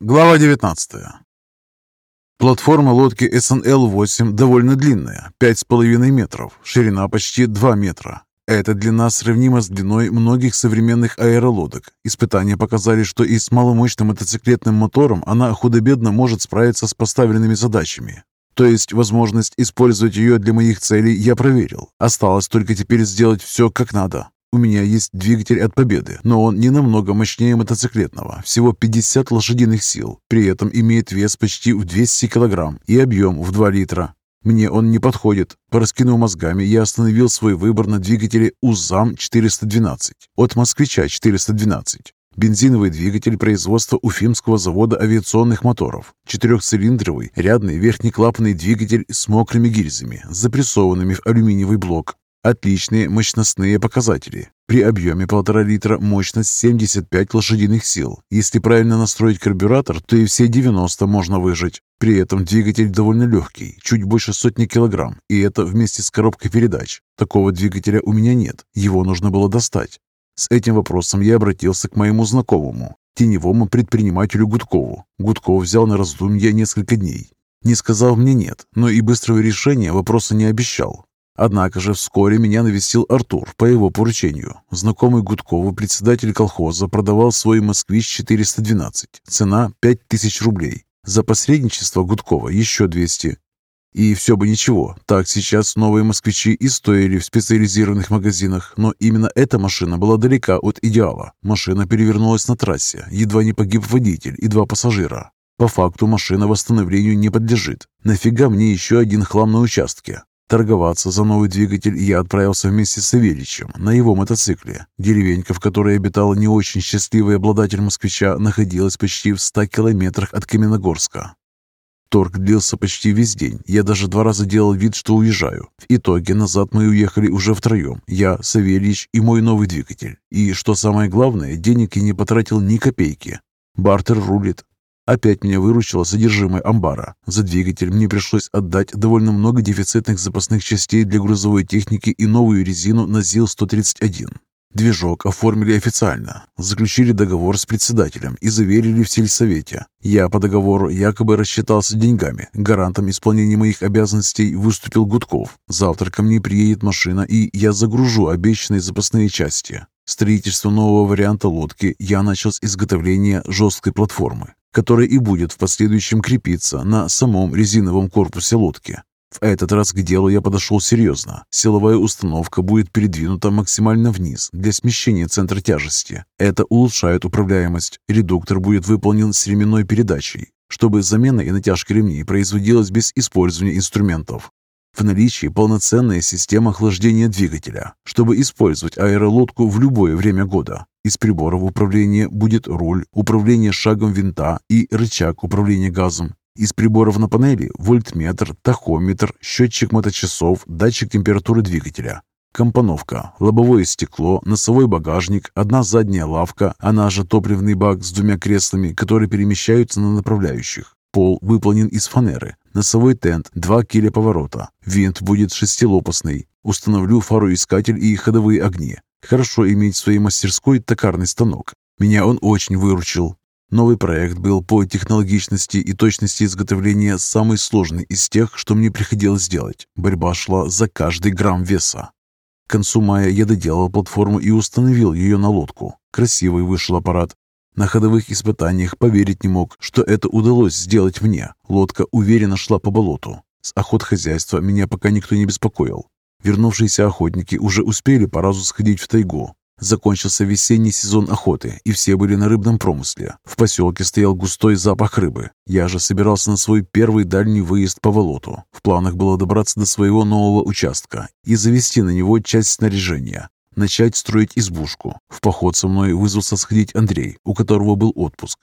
Глава 19. Платформа лодки СНЛ-8 довольно длинная, 5,5 метров, ширина почти 2 метра. Эта длина сравнима с длиной многих современных аэролодок. Испытания показали, что и с маломощным мотоциклетным мотором она худо-бедно может справиться с поставленными задачами. То есть возможность использовать ее для моих целей я проверил. Осталось только теперь сделать все как надо. У меня есть двигатель от Победы, но он не намного мощнее мотоциклетного, всего 50 лошадиных сил, при этом имеет вес почти в 200 килограмм и объем в 2 литра. Мне он не подходит. Пораскинув мозгами, я остановил свой выбор на двигателе УЗАМ-412 от «Москвича-412». Бензиновый двигатель производства Уфимского завода авиационных моторов. Четырехцилиндровый, рядный верхнеклапанный двигатель с мокрыми гильзами, запрессованными в алюминиевый блок. Отличные мощностные показатели. При объеме 1,5 литра мощность 75 лошадиных сил. Если правильно настроить карбюратор, то и все 90 можно выжать. При этом двигатель довольно легкий, чуть больше сотни килограмм, и это вместе с коробкой передач. Такого двигателя у меня нет, его нужно было достать. С этим вопросом я обратился к моему знакомому, теневому предпринимателю Гудкову. Гудков взял на раздумье несколько дней. Не сказал мне «нет», но и быстрого решения вопроса не обещал. Однако же вскоре меня навестил Артур по его поручению. Знакомый Гудкову председатель колхоза продавал свой «Москвич-412». Цена 5000 рублей. За посредничество Гудкова еще 200. И все бы ничего, так сейчас новые москвичи и стоили в специализированных магазинах, но именно эта машина была далека от идеала. Машина перевернулась на трассе, едва не погиб водитель и два пассажира. По факту машина восстановлению не подлежит. Нафига мне еще один хлам на участке? Торговаться за новый двигатель я отправился вместе с Савельичем на его мотоцикле. Деревенька, в которой обитал не очень счастливый обладатель москвича, находилась почти в 100 километрах от Каменогорска. Торг длился почти весь день. Я даже два раза делал вид, что уезжаю. В итоге назад мы уехали уже втроем. Я, Савельич и мой новый двигатель. И, что самое главное, денег я не потратил ни копейки. Бартер рулит. Опять меня выручило содержимое амбара. За двигатель мне пришлось отдать довольно много дефицитных запасных частей для грузовой техники и новую резину на ЗИЛ-131. Движок оформили официально, заключили договор с председателем и заверили в сельсовете. Я по договору якобы рассчитался деньгами. Гарантом исполнения моих обязанностей выступил Гудков. Завтра ко мне приедет машина, и я загружу обещанные запасные части. Строительство нового варианта лодки я начал с изготовления жесткой платформы который и будет в последующем крепиться на самом резиновом корпусе лодки. В этот раз к делу я подошел серьезно. Силовая установка будет передвинута максимально вниз для смещения центра тяжести. Это улучшает управляемость. Редуктор будет выполнен с ременной передачей, чтобы замена и натяжка ремней производилась без использования инструментов. В наличии полноценная система охлаждения двигателя, чтобы использовать аэролодку в любое время года. Из приборов управления будет руль, управление шагом винта и рычаг управления газом. Из приборов на панели – вольтметр, тахометр, счетчик моточасов, датчик температуры двигателя. Компоновка, лобовое стекло, носовой багажник, одна задняя лавка, она же топливный бак с двумя креслами, которые перемещаются на направляющих. Пол выполнен из фанеры. Носовой тент, два киля поворота. Винт будет шестилопастный. Установлю фароискатель и ходовые огни. Хорошо иметь в своей мастерской токарный станок. Меня он очень выручил. Новый проект был по технологичности и точности изготовления самый сложный из тех, что мне приходилось делать. Борьба шла за каждый грамм веса. К концу мая я доделал платформу и установил ее на лодку. Красивый вышел аппарат. На ходовых испытаниях поверить не мог, что это удалось сделать мне. Лодка уверенно шла по болоту. С охот хозяйства меня пока никто не беспокоил. Вернувшиеся охотники уже успели по разу сходить в тайгу. Закончился весенний сезон охоты, и все были на рыбном промысле. В поселке стоял густой запах рыбы. Я же собирался на свой первый дальний выезд по болоту. В планах было добраться до своего нового участка и завести на него часть снаряжения начать строить избушку. В поход со мной вызвался сходить Андрей, у которого был отпуск.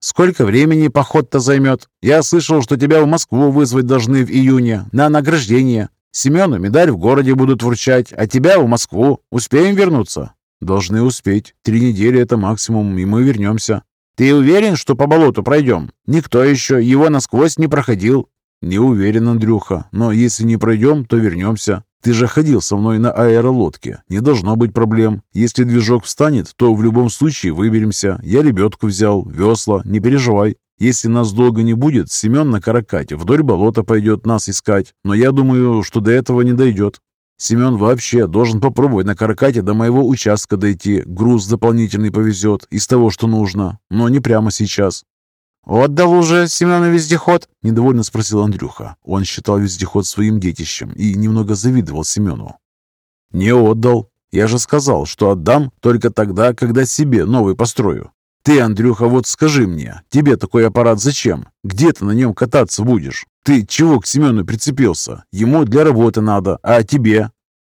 «Сколько времени поход-то займет? Я слышал, что тебя в Москву вызвать должны в июне на награждение. Семену медаль в городе будут вручать, а тебя в Москву. Успеем вернуться?» «Должны успеть. Три недели — это максимум, и мы вернемся». «Ты уверен, что по болоту пройдем? Никто еще его насквозь не проходил». «Не уверен, Андрюха, но если не пройдем, то вернемся. Ты же ходил со мной на аэролодке. Не должно быть проблем. Если движок встанет, то в любом случае выберемся. Я лебедку взял, весла, не переживай». Если нас долго не будет, Семен на каракате вдоль болота пойдет нас искать, но я думаю, что до этого не дойдет. Семен вообще должен попробовать на каракате до моего участка дойти, груз дополнительный повезет из того, что нужно, но не прямо сейчас. «Отдал уже Семену вездеход?» – недовольно спросил Андрюха. Он считал вездеход своим детищем и немного завидовал Семену. «Не отдал. Я же сказал, что отдам только тогда, когда себе новый построю. Ты, Андрюха, вот скажи мне, тебе такой аппарат зачем? Где ты на нем кататься будешь? Ты чего к Семену прицепился? Ему для работы надо, а тебе?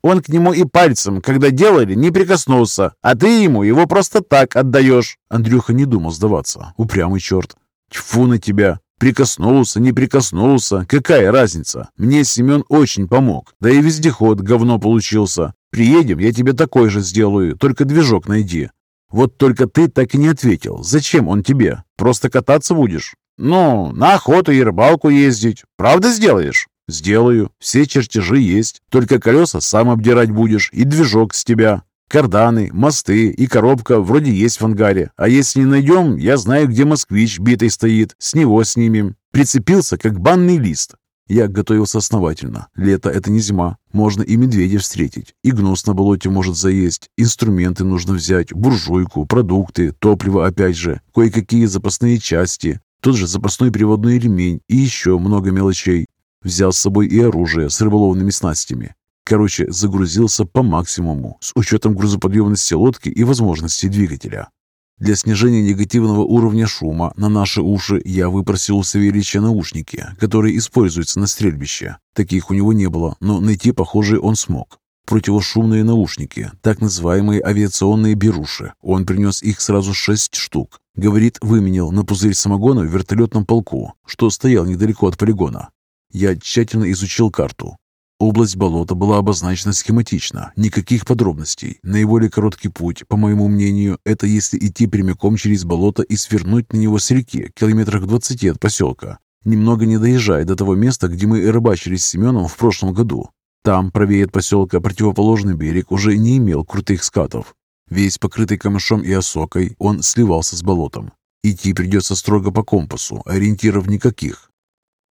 Он к нему и пальцем, когда делали, не прикоснулся, а ты ему его просто так отдаешь. Андрюха не думал сдаваться. Упрямый черт. Тьфу на тебя! Прикоснулся, не прикоснулся, какая разница? Мне Семен очень помог, да и вездеход говно получился. Приедем, я тебе такой же сделаю, только движок найди. Вот только ты так и не ответил. Зачем он тебе? Просто кататься будешь? Ну, на охоту и рыбалку ездить. Правда сделаешь? Сделаю. Все чертежи есть. Только колеса сам обдирать будешь и движок с тебя. Карданы, мосты и коробка вроде есть в ангаре. А если не найдем, я знаю, где москвич битый стоит. С него снимем. Прицепился, как банный лист. Я готовился основательно. Лето — это не зима. Можно и медведя встретить. И гнус на болоте может заесть. Инструменты нужно взять, буржуйку, продукты, топливо опять же, кое-какие запасные части, тот же запасной приводной ремень и еще много мелочей. Взял с собой и оружие с рыболовными снастями. Короче, загрузился по максимуму, с учетом грузоподъемности лодки и возможностей двигателя. Для снижения негативного уровня шума на наши уши я выпросил у Савельича наушники, которые используются на стрельбище. Таких у него не было, но найти похожие он смог. Противошумные наушники, так называемые авиационные беруши. Он принес их сразу шесть штук. Говорит, выменял на пузырь самогона в вертолетном полку, что стоял недалеко от полигона. Я тщательно изучил карту. Область болота была обозначена схематично, никаких подробностей. Наиболее короткий путь, по моему мнению, это если идти прямиком через болото и свернуть на него с реки, километрах 20 от поселка, немного не доезжая до того места, где мы рыбачили с Семеном в прошлом году. Там, правее от поселка, противоположный берег уже не имел крутых скатов. Весь покрытый камышом и осокой, он сливался с болотом. Идти придется строго по компасу, ориентиров никаких.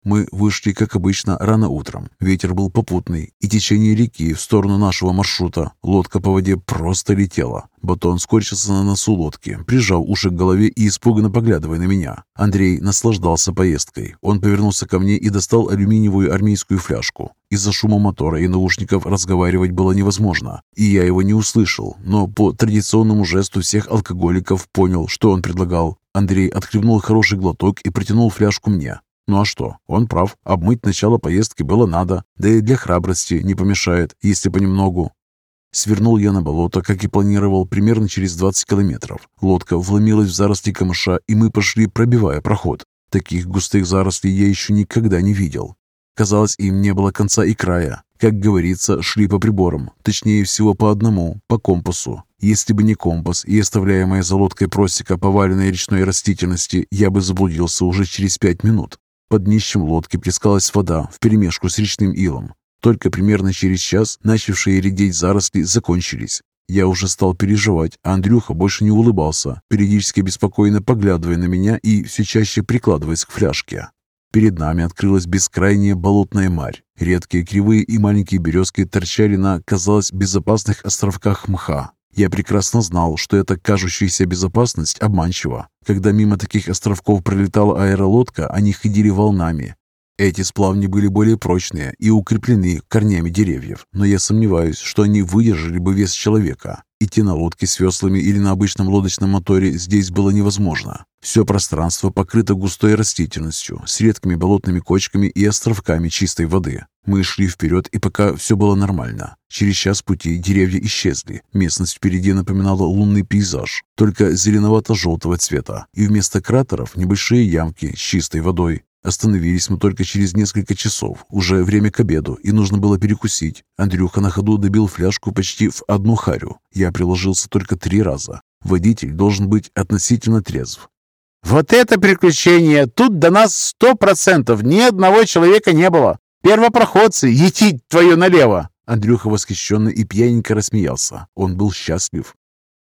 Мы вышли, как обычно, рано утром. Ветер был попутный, и течение реки в сторону нашего маршрута. Лодка по воде просто летела. Батон скорчился на носу лодки, прижав уши к голове и испуганно поглядывая на меня. Андрей наслаждался поездкой. Он повернулся ко мне и достал алюминиевую армейскую фляжку. Из-за шума мотора и наушников разговаривать было невозможно, и я его не услышал, но по традиционному жесту всех алкоголиков понял, что он предлагал. Андрей отхлебнул хороший глоток и протянул фляжку мне. Ну а что, он прав, обмыть начало поездки было надо, да и для храбрости не помешает, если понемногу. Свернул я на болото, как и планировал, примерно через 20 километров. Лодка вломилась в заросли камыша, и мы пошли, пробивая проход. Таких густых зарослей я еще никогда не видел. Казалось, им не было конца и края. Как говорится, шли по приборам, точнее всего по одному, по компасу. Если бы не компас и оставляемая за лодкой просека поваленной речной растительности, я бы заблудился уже через пять минут. Под днищем лодки плескалась вода вперемешку с речным илом. Только примерно через час начавшие редеть заросли закончились. Я уже стал переживать, а Андрюха больше не улыбался, периодически беспокойно поглядывая на меня и все чаще прикладываясь к фляжке. Перед нами открылась бескрайняя болотная марь. Редкие кривые и маленькие березки торчали на, казалось, безопасных островках мха, я прекрасно знал, что эта кажущаяся безопасность обманчива. Когда мимо таких островков пролетала аэролодка, они ходили волнами. Эти сплавни были более прочные и укреплены корнями деревьев, но я сомневаюсь, что они выдержали бы вес человека. Идти на лодке с веслами или на обычном лодочном моторе здесь было невозможно. Все пространство покрыто густой растительностью, с редкими болотными кочками и островками чистой воды. Мы шли вперед, и пока все было нормально. Через час пути деревья исчезли. Местность впереди напоминала лунный пейзаж, только зеленовато-желтого цвета, и вместо кратеров небольшие ямки с чистой водой. Остановились мы только через несколько часов. Уже время к обеду, и нужно было перекусить. Андрюха на ходу добил фляжку почти в одну харю. Я приложился только три раза. Водитель должен быть относительно трезв. «Вот это приключение! Тут до нас сто процентов ни одного человека не было! Первопроходцы, етить твою налево!» Андрюха восхищенно и пьяненько рассмеялся. Он был счастлив.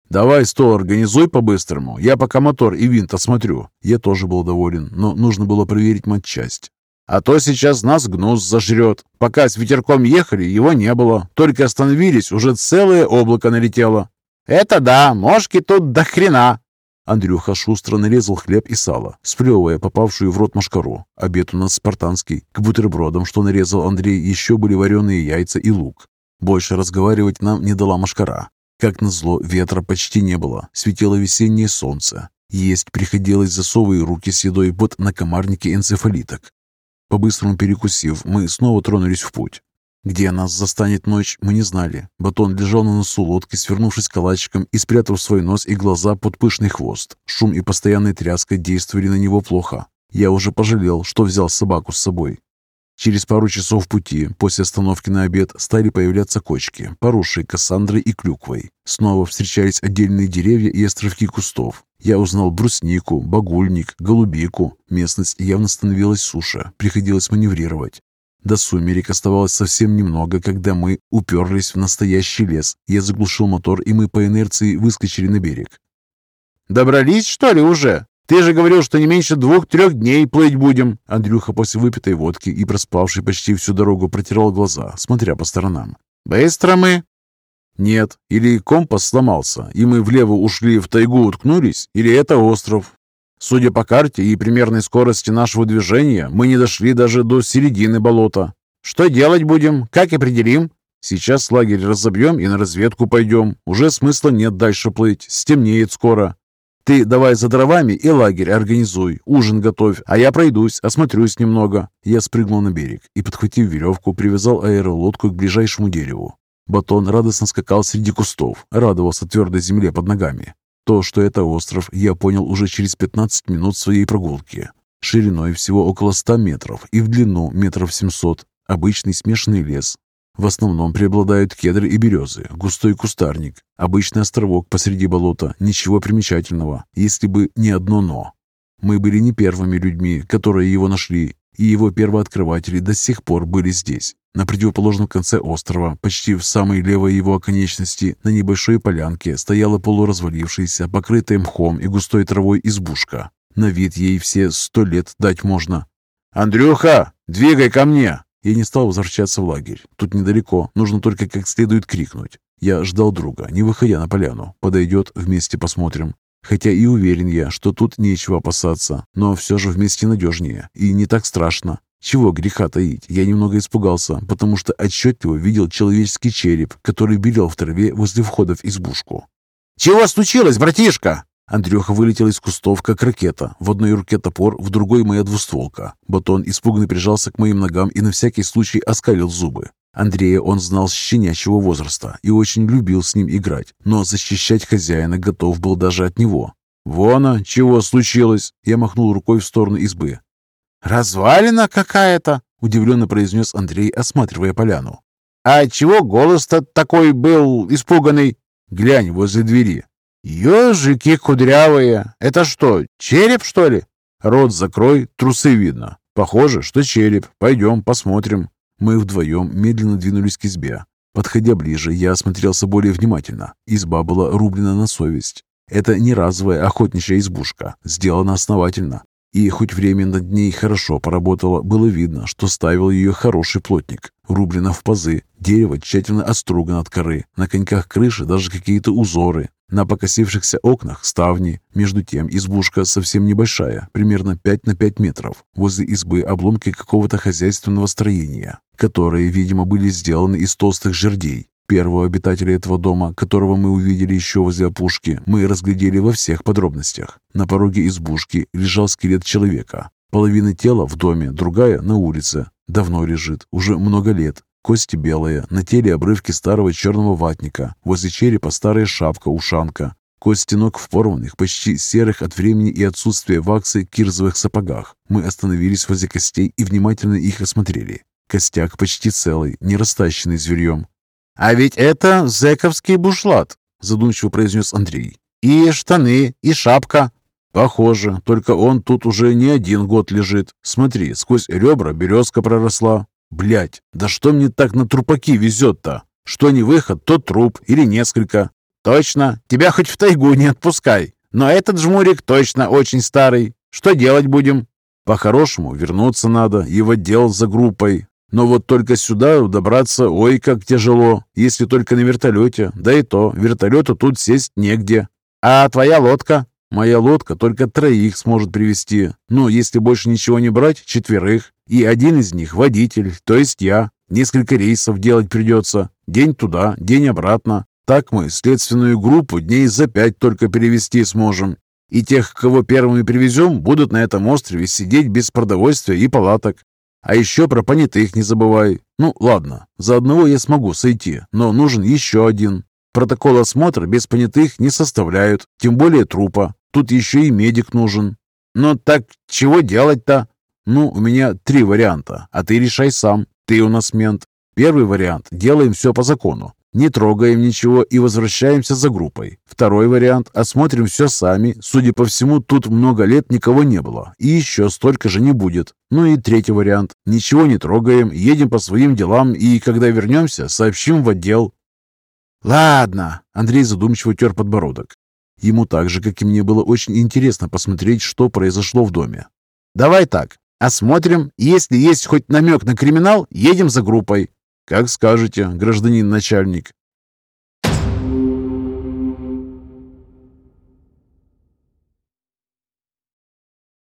«Давай стол организуй по-быстрому, я пока мотор и винт осмотрю». Я тоже был доволен, но нужно было проверить матчасть. А то сейчас нас гнус зажрет. Пока с ветерком ехали, его не было. Только остановились, уже целое облако налетело. «Это да, мошки тут до хрена!» Андрюха шустро нарезал хлеб и сало, сплевывая попавшую в рот машкару. Обед у нас спартанский. К бутербродам, что нарезал Андрей, еще были вареные яйца и лук. Больше разговаривать нам не дала машкара. Как назло, ветра почти не было. Светило весеннее солнце. Есть приходилось засовывая руки с едой под накомарники энцефалиток. По-быстрому перекусив, мы снова тронулись в путь. Где нас застанет ночь, мы не знали. Батон лежал на носу лодки, свернувшись калачиком и спрятав свой нос и глаза под пышный хвост. Шум и постоянная тряска действовали на него плохо. Я уже пожалел, что взял собаку с собой. Через пару часов пути, после остановки на обед, стали появляться кочки, поросшие кассандрой и клюквой. Снова встречались отдельные деревья и островки кустов. Я узнал бруснику, багульник, голубику. Местность явно становилась суше, приходилось маневрировать. До сумерек оставалось совсем немного, когда мы уперлись в настоящий лес. Я заглушил мотор, и мы по инерции выскочили на берег. «Добрались, что ли, уже? Ты же говорил, что не меньше двух-трех дней плыть будем!» Андрюха после выпитой водки и проспавший почти всю дорогу протирал глаза, смотря по сторонам. «Быстро мы!» «Нет, или компас сломался, и мы влево ушли в тайгу уткнулись, или это остров. Судя по карте и примерной скорости нашего движения, мы не дошли даже до середины болота. Что делать будем? Как определим? Сейчас лагерь разобьем и на разведку пойдем. Уже смысла нет дальше плыть. Стемнеет скоро. Ты давай за дровами и лагерь организуй, ужин готовь, а я пройдусь, осмотрюсь немного». Я спрыгнул на берег и, подхватив веревку, привязал аэролодку к ближайшему дереву. Батон радостно скакал среди кустов, радовался твердой земле под ногами. То, что это остров, я понял уже через 15 минут своей прогулки. Шириной всего около 100 метров и в длину метров 700. Обычный смешанный лес. В основном преобладают кедры и березы, густой кустарник, обычный островок посреди болота, ничего примечательного, если бы не одно «но». Мы были не первыми людьми, которые его нашли, и его первооткрыватели до сих пор были здесь. На противоположном конце острова, почти в самой левой его оконечности, на небольшой полянке стояла полуразвалившаяся, покрытая мхом и густой травой избушка. На вид ей все сто лет дать можно. «Андрюха, двигай ко мне!» Я не стал возвращаться в лагерь. Тут недалеко, нужно только как следует крикнуть. Я ждал друга, не выходя на поляну. Подойдет, вместе посмотрим. Хотя и уверен я, что тут нечего опасаться, но все же вместе надежнее и не так страшно. Чего греха таить, я немного испугался, потому что отчетливо видел человеческий череп, который белел в траве возле входа в избушку. «Чего случилось, братишка?» Андрюха вылетел из кустов, как ракета. В одной руке топор, в другой моя двустволка. Батон испуганно прижался к моим ногам и на всякий случай оскалил зубы. Андрея он знал с щенячьего возраста и очень любил с ним играть, но защищать хозяина готов был даже от него. «Вон, чего случилось?» Я махнул рукой в сторону избы. «Развалина какая-то!» — удивленно произнес Андрей, осматривая поляну. «А чего голос-то такой был испуганный?» «Глянь возле двери». «Ежики кудрявые! Это что, череп, что ли?» «Рот закрой, трусы видно. Похоже, что череп. Пойдем, посмотрим». Мы вдвоем медленно двинулись к избе. Подходя ближе, я осмотрелся более внимательно. Изба была рублена на совесть. Это не разовая охотничья избушка, сделана основательно. И хоть время над ней хорошо поработало, было видно, что ставил ее хороший плотник. Рублено в пазы, дерево тщательно отстругано от коры, на коньках крыши даже какие-то узоры, на покосившихся окнах ставни. Между тем избушка совсем небольшая, примерно 5 на 5 метров. Возле избы обломки какого-то хозяйственного строения, которые, видимо, были сделаны из толстых жердей. Первого обитателя этого дома, которого мы увидели еще возле опушки, мы разглядели во всех подробностях. На пороге избушки лежал скелет человека. Половина тела в доме, другая на улице. Давно лежит, уже много лет. Кости белые, на теле обрывки старого черного ватника, возле черепа старая шапка-ушанка. Кости ног в порванных, почти серых от времени и отсутствия ваксы кирзовых сапогах. Мы остановились возле костей и внимательно их осмотрели. Костяк почти целый, не растащенный зверьем. «А ведь это зэковский бушлат», — задумчиво произнес Андрей. «И штаны, и шапка». «Похоже, только он тут уже не один год лежит. Смотри, сквозь ребра березка проросла. Блять, да что мне так на трупаки везет-то? Что не выход, то труп или несколько. «Точно. Тебя хоть в тайгу не отпускай. Но этот жмурик точно очень старый. Что делать будем?» «По-хорошему вернуться надо и в отдел за группой. Но вот только сюда добраться, ой, как тяжело, если только на вертолете. Да и то, вертолету тут сесть негде. А твоя лодка? Моя лодка только троих сможет привести. Ну, если больше ничего не брать, четверых. И один из них водитель, то есть я. Несколько рейсов делать придется. День туда, день обратно. Так мы следственную группу дней за пять только перевести сможем. И тех, кого первыми привезем, будут на этом острове сидеть без продовольствия и палаток. А еще про понятых не забывай. Ну, ладно, за одного я смогу сойти, но нужен еще один. Протокол осмотра без понятых не составляют, тем более трупа. Тут еще и медик нужен. Ну так чего делать-то? Ну, у меня три варианта, а ты решай сам. Ты у нас мент. Первый вариант – делаем все по закону. Не трогаем ничего и возвращаемся за группой. Второй вариант – осмотрим все сами. Судя по всему, тут много лет никого не было. И еще столько же не будет. Ну и третий вариант – ничего не трогаем, едем по своим делам и, когда вернемся, сообщим в отдел. «Ладно», – Андрей задумчиво тер подбородок. Ему так же, как и мне, было очень интересно посмотреть, что произошло в доме. «Давай так. Осмотрим. Если есть хоть намек на криминал, едем за группой. «Как скажете, гражданин начальник».